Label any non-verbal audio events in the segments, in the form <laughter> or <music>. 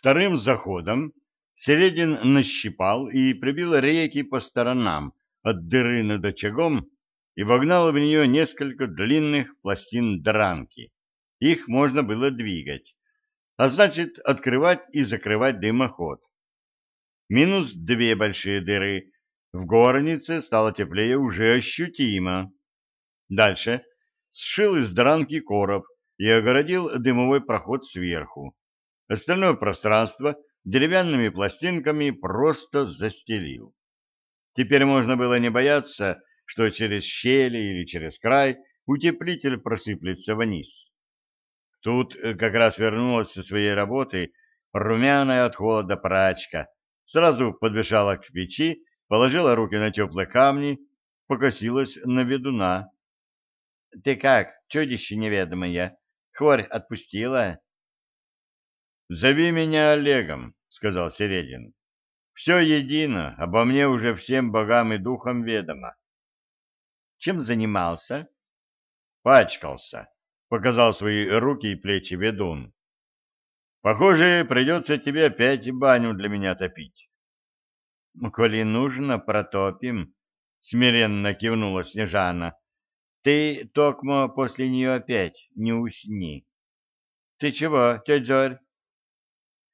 Вторым заходом Середин нащипал и прибил реки по сторонам от дыры над очагом и вогнал в нее несколько длинных пластин дранки. Их можно было двигать, а значит открывать и закрывать дымоход. Минус две большие дыры. В горнице стало теплее уже ощутимо. Дальше сшил из дранки короб и огородил дымовой проход сверху. Остальное пространство деревянными пластинками просто застелил. Теперь можно было не бояться, что через щели или через край утеплитель просыплется вниз. Тут э, как раз вернулась со своей работы румяная от холода прачка, сразу подбежала к печи, положила руки на теплые камни, покосилась на ведуна. — Ты как, чудище неведомое, хворь отпустила? — Зови меня Олегом, — сказал Середин. — Все едино, обо мне уже всем богам и духам ведомо. Чем занимался? Пачкался, показал свои руки и плечи ведун. Похоже, придется тебе опять баню для меня топить. Ну, коли нужно, протопим, смиренно кивнула Снежана. Ты, Токмо, после нее опять не усни. Ты чего, тетя Зорь?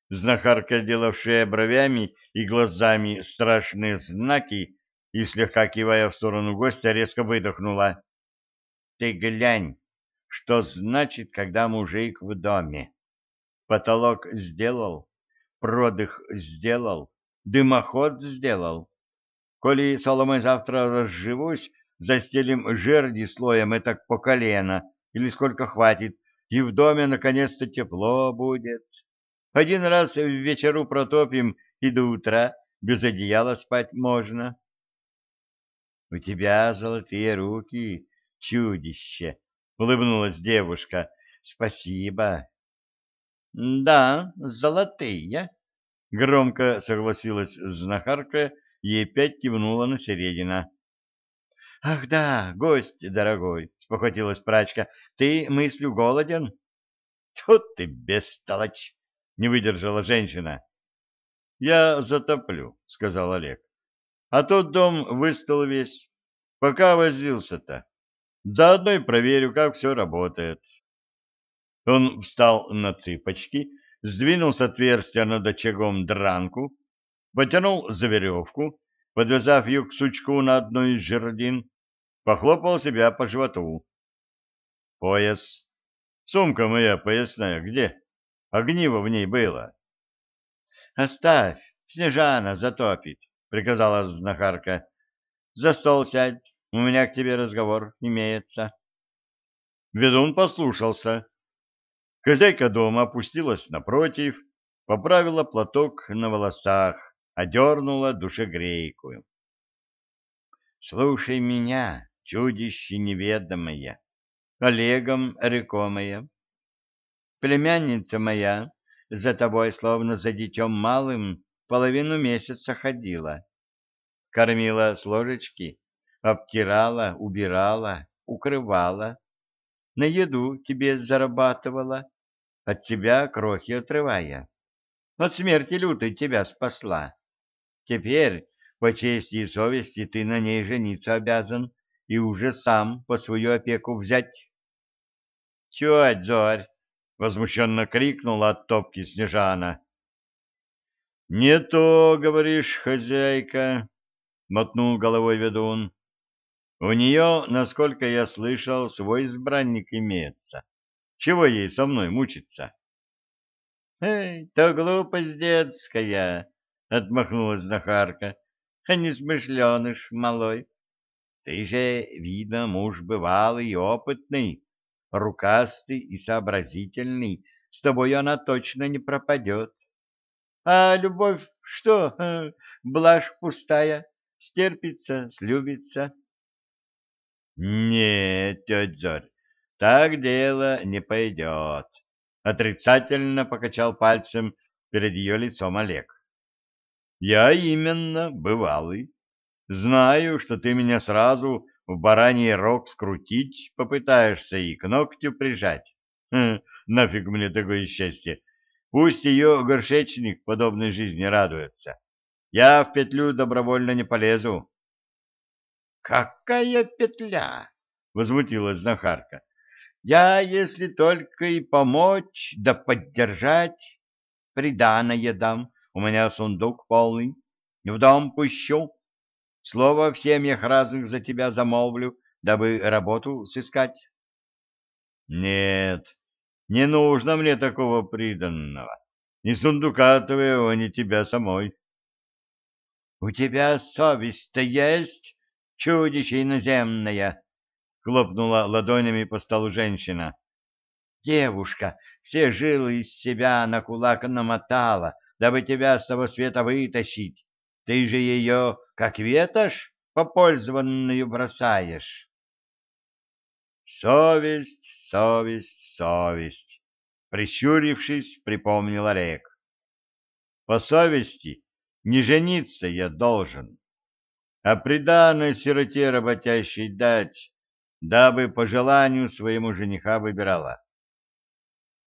Знахарка, делавшая бровями и глазами страшные знаки, и, слегка кивая в сторону гостя, резко выдохнула. — Ты глянь, что значит, когда мужик в доме. Потолок сделал, продых сделал, дымоход сделал. Коли, Соломой, завтра разживусь, застелим жерди слоем этак по колено, или сколько хватит, и в доме наконец-то тепло будет. Один раз в вечеру протопим, и до утра без одеяла спать можно. — У тебя золотые руки, чудище! — улыбнулась девушка. — Спасибо. — Да, золотые, — громко согласилась знахарка и опять кивнула на середина. — Ах да, гость дорогой, — спохватилась прачка, — ты мыслью голоден? — Тут ты бестолочь! — не выдержала женщина. — Я затоплю, — сказал Олег. А тот дом выстал весь. Пока возился-то. Заодно и проверю, как все работает. Он встал на цыпочки, сдвинул с отверстия над очагом дранку, потянул за веревку, подвязав ее к сучку на одной из жердин, похлопал себя по животу. Пояс. Сумка моя поясная где? Огниво в ней было. Оставь, Снежана затопит. — приказала знахарка. — За стол сядь, у меня к тебе разговор имеется. Ведун послушался. Хозяйка дома опустилась напротив, поправила платок на волосах, одернула душегрейку. — Слушай меня, чудище неведомое, Олегом рекомое. Племянница моя за тобой, словно за детем малым, половину месяца ходила. Кормила с ложечки, обтирала, убирала, укрывала. На еду тебе зарабатывала, от тебя крохи отрывая. От смерти лютой тебя спасла. Теперь, по чести и совести, ты на ней жениться обязан и уже сам по свою опеку взять. — Теть Зорь! — возмущенно крикнула от топки Снежана. — Не то, говоришь, хозяйка, — мотнул головой ведун. — У нее, насколько я слышал, свой избранник имеется. Чего ей со мной мучиться? — Эй, то глупость детская, — отмахнулась знахарка, — а не смышленыш малой. Ты же, видно, муж бывалый и опытный, рукастый и сообразительный, с тобой она точно не пропадет. А любовь что? <laughs> Блажь пустая, стерпится, слюбится. Нет, тетя Зорь, так дело не пойдет. Отрицательно покачал пальцем перед ее лицом Олег. Я именно бывалый. Знаю, что ты меня сразу в бараний рог скрутить попытаешься и к ногтю прижать. Хм, нафиг мне такое счастье. Пусть ее горшечник подобной жизни радуется. Я в петлю добровольно не полезу. — Какая петля? — возмутилась знахарка. — Я, если только и помочь, да поддержать, приданое дам, у меня сундук полный, в дом пущу. Слово в семьях разных за тебя замолвлю, дабы работу сыскать. — Нет, не нужно мне такого приданного. Ни сундука твоего, ни тебя самой. — У тебя совесть-то есть, чудище иноземное? — хлопнула ладонями по столу женщина. — Девушка все жилы из себя на кулак намотала, дабы тебя с того света вытащить. Ты же ее, как ветошь, попользованную бросаешь. Совесть, совесть, совесть, прищурившись, припомнил Олег. По совести не жениться я должен, а приданное сироте работящей дать, дабы по желанию своему жениха выбирала.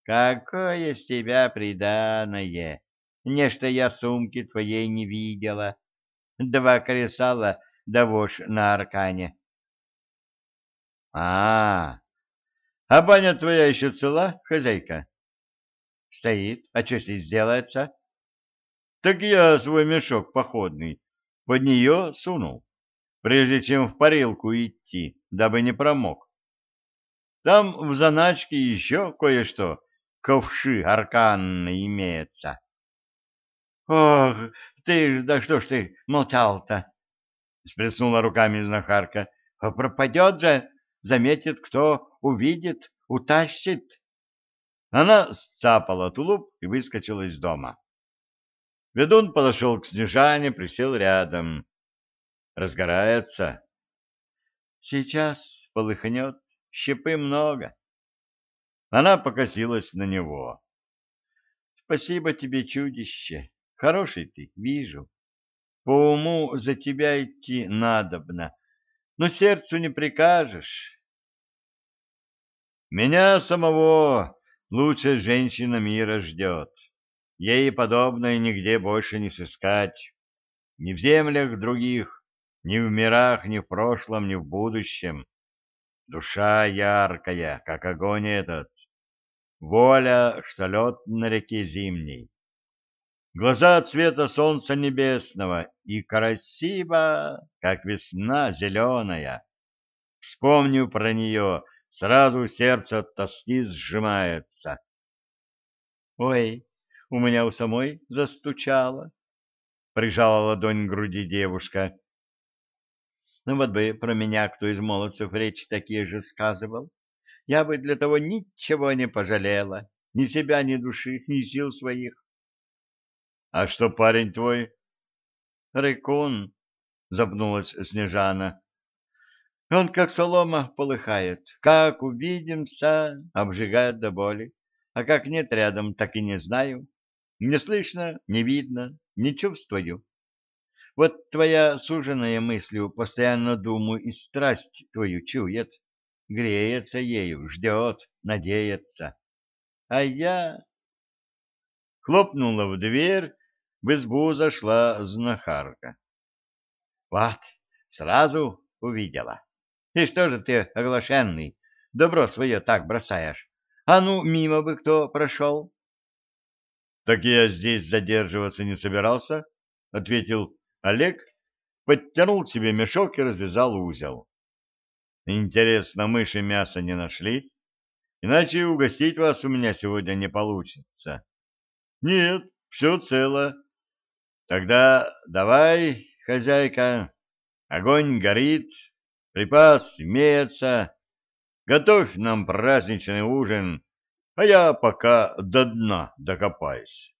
Какое с тебя приданое! Нечто я сумки твоей не видела. Два кресала да вошь на аркане. А, а баня твоя еще цела, хозяйка? Стоит. А что здесь сделается? Так я свой мешок походный под нее сунул, прежде чем в парилку идти, дабы не промок. Там в заначке еще кое-что, ковши арканные имеется. Ох, ты, да что ж ты молчал-то? Сплеснула руками знахарка. А пропадет же, заметит кто, увидит, утащит. Она сцапала тулуп и выскочила из дома. Ведун подошел к Снежане, присел рядом. Разгорается. Сейчас полыхнет, щепы много. Она покосилась на него. Спасибо тебе, чудище. Хороший ты, вижу. По уму за тебя идти надобно, но сердцу не прикажешь. Меня самого лучшая женщина мира ждет. Ей подобное нигде больше не сыскать. Ни в землях других, ни в мирах, ни в прошлом, ни в будущем. Душа яркая, как огонь этот. Воля, что лед на реке зимней глаза цвета солнца небесного и красиво, как весна зеленая. Вспомню про нее, сразу сердце от тоски сжимается. Ой, у меня у самой застучало, прижала ладонь к груди девушка. Ну вот бы про меня кто из молодцев речь такие же сказывал. Я бы для того ничего не пожалела, ни себя, ни души, ни сил своих. — А что парень твой? — Рыкун, — запнулась Снежана. — Он как солома полыхает. Как увидимся, обжигает до боли. А как нет рядом, так и не знаю. Не слышно, не видно, не чувствую. Вот твоя суженая мыслью постоянно думаю и страсть твою чует, греется ею, ждет, надеется. А я... Хлопнула в дверь, в избу зашла знахарка. — Вот, сразу увидела. И что же ты, оглашенный, добро свое так бросаешь? А ну, мимо бы кто прошел. — Так я здесь задерживаться не собирался, — ответил Олег, подтянул к себе мешок и развязал узел. — Интересно, мыши мяса не нашли? Иначе угостить вас у меня сегодня не получится. — Нет, все цело. Тогда давай, хозяйка, огонь горит, припас имеется, готовь нам праздничный ужин, а я пока до дна докопаюсь.